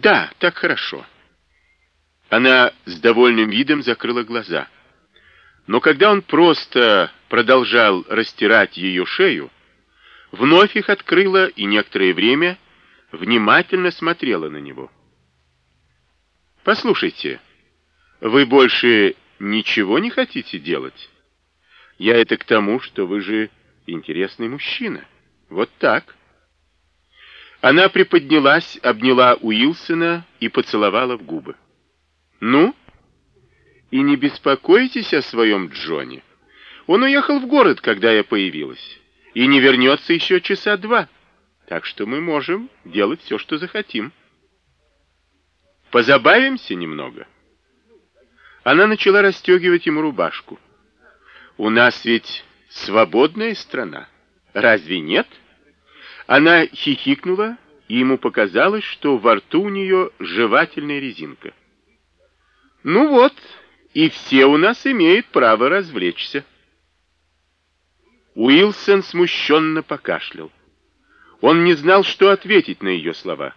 Да, так хорошо. Она с довольным видом закрыла глаза. Но когда он просто продолжал растирать ее шею, вновь их открыла и некоторое время внимательно смотрела на него. «Послушайте, вы больше ничего не хотите делать? Я это к тому, что вы же интересный мужчина. Вот так». Она приподнялась, обняла Уилсона и поцеловала в губы. «Ну? И не беспокойтесь о своем Джоне. Он уехал в город, когда я появилась, и не вернется еще часа два, так что мы можем делать все, что захотим. Позабавимся немного». Она начала расстегивать ему рубашку. «У нас ведь свободная страна, разве нет?» Она хихикнула, и ему показалось, что во рту у нее жевательная резинка. «Ну вот, и все у нас имеют право развлечься». Уилсон смущенно покашлял. Он не знал, что ответить на ее слова.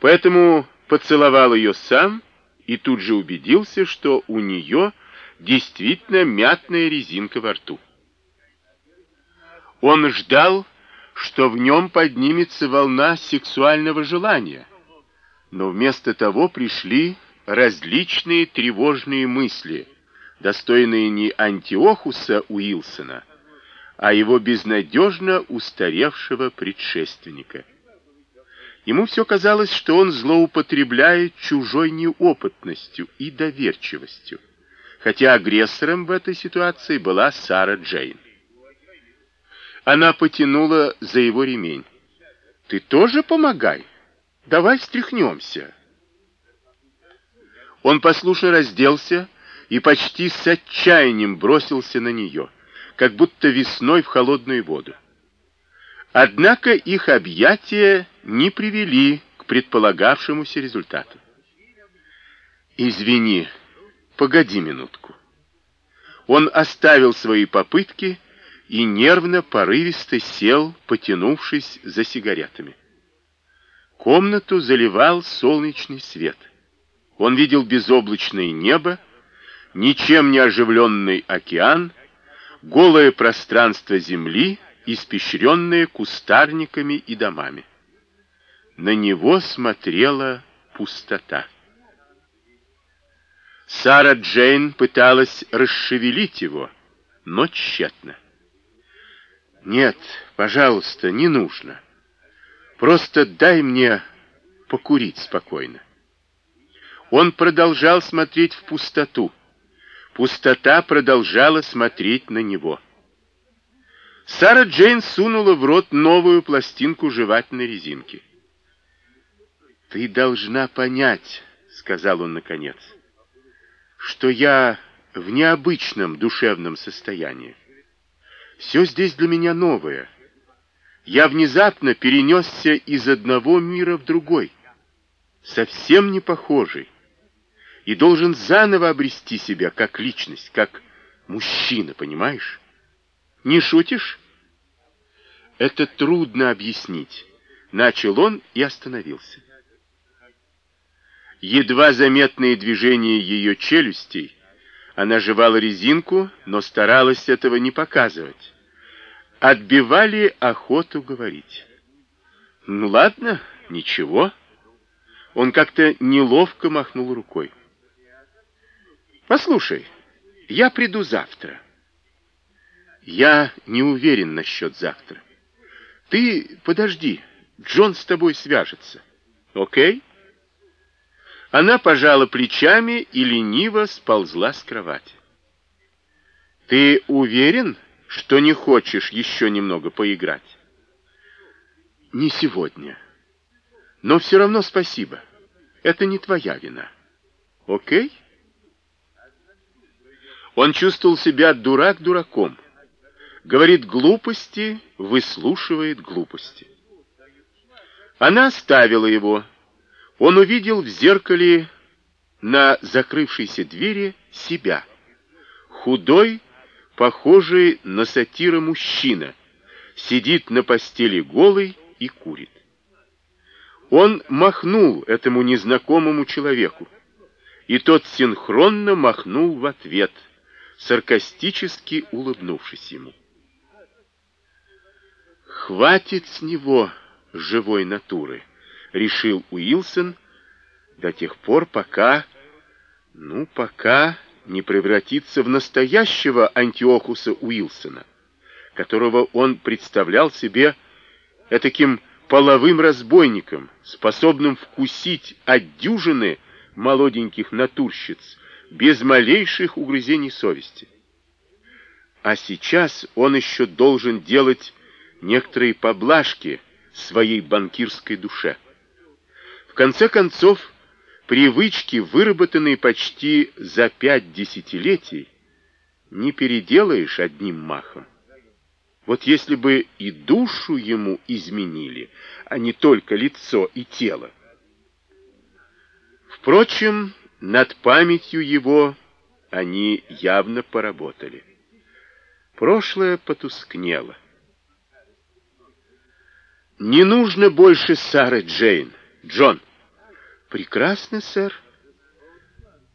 Поэтому поцеловал ее сам и тут же убедился, что у нее действительно мятная резинка во рту. Он ждал, что в нем поднимется волна сексуального желания. Но вместо того пришли различные тревожные мысли, достойные не Антиохуса Уилсона, а его безнадежно устаревшего предшественника. Ему все казалось, что он злоупотребляет чужой неопытностью и доверчивостью, хотя агрессором в этой ситуации была Сара Джейн. Она потянула за его ремень. «Ты тоже помогай. Давай встряхнемся». Он послушно разделся и почти с отчаянием бросился на нее, как будто весной в холодную воду. Однако их объятия не привели к предполагавшемуся результату. «Извини, погоди минутку». Он оставил свои попытки и нервно-порывисто сел, потянувшись за сигаретами. Комнату заливал солнечный свет. Он видел безоблачное небо, ничем не оживленный океан, голое пространство земли, испещренное кустарниками и домами. На него смотрела пустота. Сара Джейн пыталась расшевелить его, но тщетно. Нет, пожалуйста, не нужно. Просто дай мне покурить спокойно. Он продолжал смотреть в пустоту. Пустота продолжала смотреть на него. Сара Джейн сунула в рот новую пластинку жевательной резинки. «Ты должна понять», — сказал он наконец, — «что я в необычном душевном состоянии. Все здесь для меня новое. Я внезапно перенесся из одного мира в другой, совсем не похожий, и должен заново обрести себя как личность, как мужчина, понимаешь? Не шутишь? Это трудно объяснить. Начал он и остановился. Едва заметные движения ее челюстей она жевала резинку, но старалась этого не показывать. Отбивали охоту говорить. Ну ладно, ничего. Он как-то неловко махнул рукой. Послушай, я приду завтра. Я не уверен насчет завтра. Ты подожди, Джон с тобой свяжется. Окей? Она пожала плечами и лениво сползла с кровати. «Ты уверен, что не хочешь еще немного поиграть?» «Не сегодня. Но все равно спасибо. Это не твоя вина. Окей?» Он чувствовал себя дурак дураком. Говорит глупости, выслушивает глупости. Она оставила его, он увидел в зеркале на закрывшейся двери себя. Худой, похожий на сатира мужчина, сидит на постели голый и курит. Он махнул этому незнакомому человеку, и тот синхронно махнул в ответ, саркастически улыбнувшись ему. «Хватит с него живой натуры», — решил Уилсон, до тех пор, пока... Ну, пока не превратится в настоящего Антиохуса Уилсона, которого он представлял себе таким половым разбойником, способным вкусить от дюжины молоденьких натурщиц без малейших угрызений совести. А сейчас он еще должен делать некоторые поблажки своей банкирской душе. В конце концов, привычки, выработанные почти за пять десятилетий, не переделаешь одним махом. Вот если бы и душу ему изменили, а не только лицо и тело. Впрочем, над памятью его они явно поработали. Прошлое потускнело. Не нужно больше Сары Джейн, Джон. Прекрасно, сэр.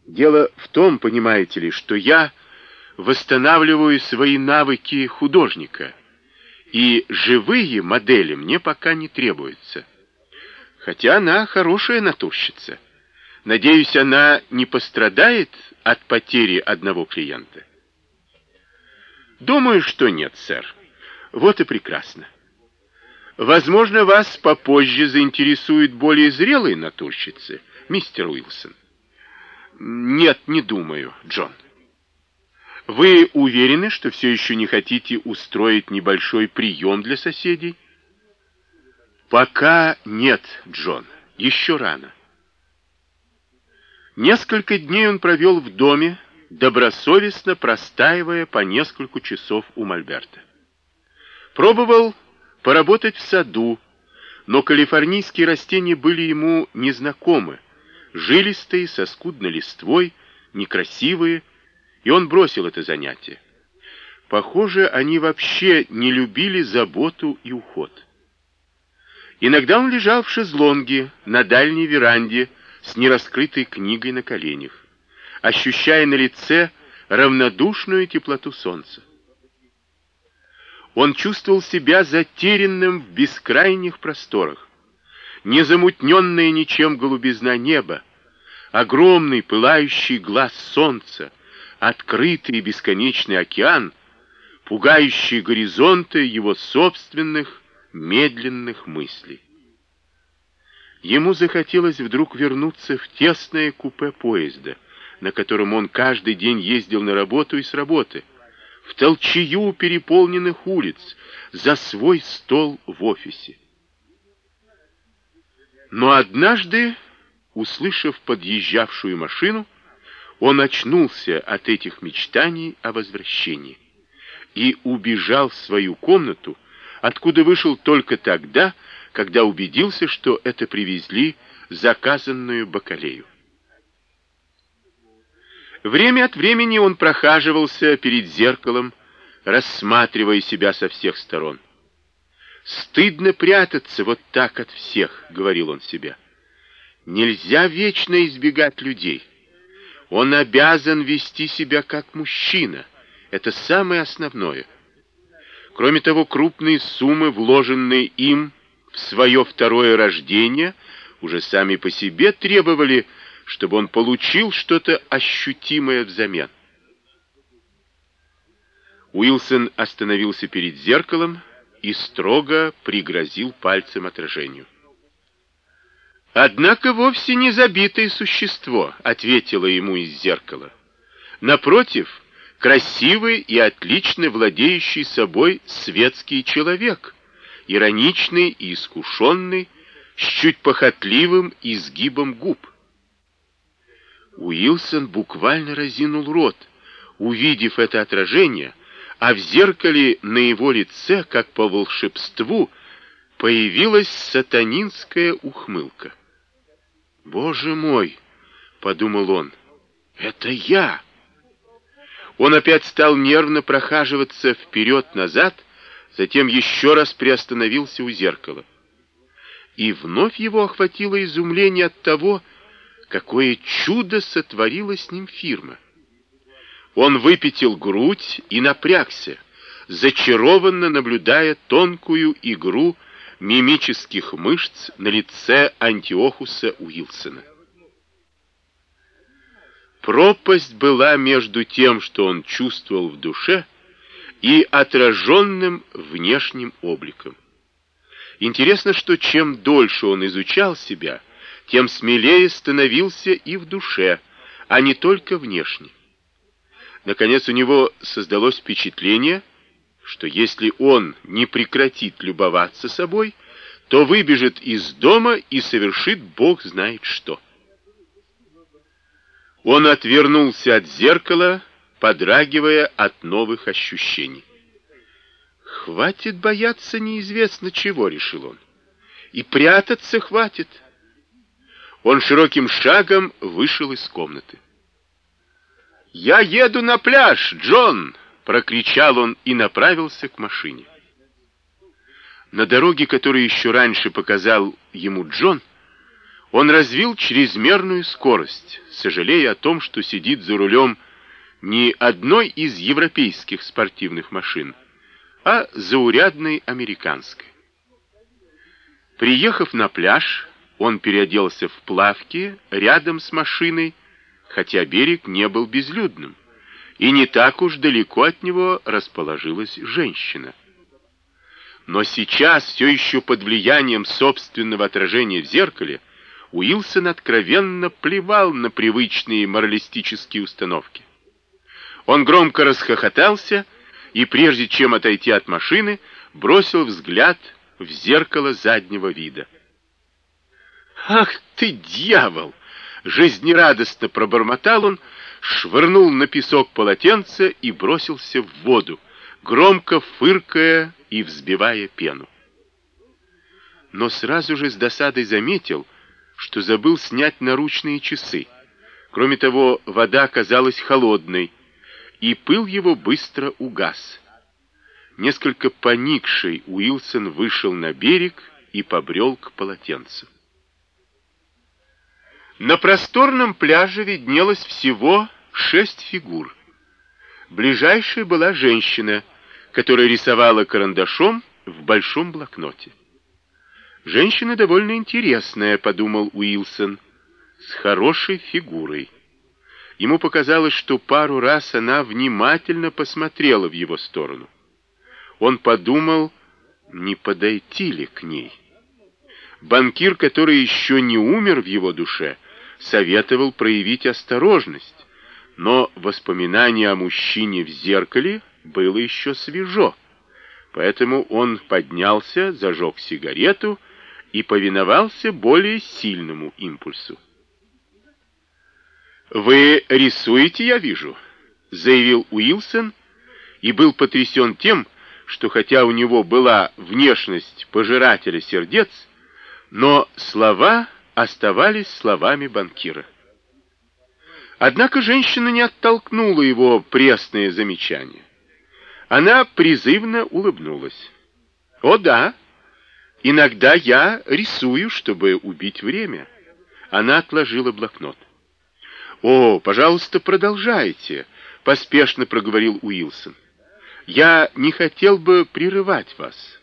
Дело в том, понимаете ли, что я восстанавливаю свои навыки художника, и живые модели мне пока не требуются. Хотя она хорошая натурщица. Надеюсь, она не пострадает от потери одного клиента. Думаю, что нет, сэр. Вот и прекрасно. Возможно, вас попозже заинтересуют более зрелые натурщицы, мистер Уилсон. Нет, не думаю, Джон. Вы уверены, что все еще не хотите устроить небольшой прием для соседей? Пока нет, Джон. Еще рано. Несколько дней он провел в доме, добросовестно простаивая по несколько часов у Мольберта. Пробовал поработать в саду, но калифорнийские растения были ему незнакомы, жилистые, со скудной листвой, некрасивые, и он бросил это занятие. Похоже, они вообще не любили заботу и уход. Иногда он лежал в шезлонге на дальней веранде с нераскрытой книгой на коленях, ощущая на лице равнодушную теплоту солнца. Он чувствовал себя затерянным в бескрайних просторах. Незамутненная ничем голубизна неба, огромный пылающий глаз солнца, открытый бесконечный океан, пугающие горизонты его собственных медленных мыслей. Ему захотелось вдруг вернуться в тесное купе поезда, на котором он каждый день ездил на работу и с работы, в толчею переполненных улиц, за свой стол в офисе. Но однажды, услышав подъезжавшую машину, он очнулся от этих мечтаний о возвращении и убежал в свою комнату, откуда вышел только тогда, когда убедился, что это привезли заказанную бакалею. Время от времени он прохаживался перед зеркалом, рассматривая себя со всех сторон. «Стыдно прятаться вот так от всех», — говорил он себе. «Нельзя вечно избегать людей. Он обязан вести себя как мужчина. Это самое основное. Кроме того, крупные суммы, вложенные им в свое второе рождение, уже сами по себе требовали чтобы он получил что-то ощутимое взамен. Уилсон остановился перед зеркалом и строго пригрозил пальцем отражению. «Однако вовсе не забитое существо», — ответило ему из зеркала. «Напротив, красивый и отлично владеющий собой светский человек, ироничный и искушенный, с чуть похотливым изгибом губ. Уилсон буквально разинул рот, увидев это отражение, а в зеркале на его лице, как по волшебству, появилась сатанинская ухмылка. «Боже мой!» — подумал он. «Это я!» Он опять стал нервно прохаживаться вперед-назад, затем еще раз приостановился у зеркала. и вновь его охватило изумление от того, какое чудо сотворила с ним фирма. Он выпятил грудь и напрягся, зачарованно наблюдая тонкую игру мимических мышц на лице Антиохуса Уилсона. Пропасть была между тем, что он чувствовал в душе, и отраженным внешним обликом. Интересно, что чем дольше он изучал себя, тем смелее становился и в душе, а не только внешне. Наконец у него создалось впечатление, что если он не прекратит любоваться собой, то выбежит из дома и совершит бог знает что. Он отвернулся от зеркала, подрагивая от новых ощущений. Хватит бояться неизвестно чего, решил он. И прятаться хватит. Он широким шагом вышел из комнаты. «Я еду на пляж, Джон!» — прокричал он и направился к машине. На дороге, которую еще раньше показал ему Джон, он развил чрезмерную скорость, сожалея о том, что сидит за рулем не одной из европейских спортивных машин, а заурядной американской. Приехав на пляж, он переоделся в плавки рядом с машиной, хотя берег не был безлюдным, и не так уж далеко от него расположилась женщина. Но сейчас, все еще под влиянием собственного отражения в зеркале, Уилсон откровенно плевал на привычные моралистические установки. Он громко расхохотался и, прежде чем отойти от машины, бросил взгляд в зеркало заднего вида. «Ах ты, дьявол!» — жизнерадостно пробормотал он, швырнул на песок полотенце и бросился в воду, громко фыркая и взбивая пену. Но сразу же с досадой заметил, что забыл снять наручные часы. Кроме того, вода оказалась холодной, и пыл его быстро угас. Несколько поникший Уилсон вышел на берег и побрел к полотенцу. На просторном пляже виднелось всего шесть фигур. Ближайшей была женщина, которая рисовала карандашом в большом блокноте. Женщина довольно интересная, подумал Уилсон, с хорошей фигурой. Ему показалось, что пару раз она внимательно посмотрела в его сторону. Он подумал, не подойти ли к ней. Банкир, который еще не умер в его душе, советовал проявить осторожность, но воспоминание о мужчине в зеркале было еще свежо. Поэтому он поднялся, зажег сигарету и повиновался более сильному импульсу. «Вы рисуете, я вижу», — заявил Уилсон и был потрясен тем, что хотя у него была внешность пожирателя сердец, но слова оставались словами банкира. Однако женщина не оттолкнула его пресное замечание. Она призывно улыбнулась. «О да, иногда я рисую, чтобы убить время». Она отложила блокнот. «О, пожалуйста, продолжайте», — поспешно проговорил Уилсон. «Я не хотел бы прерывать вас».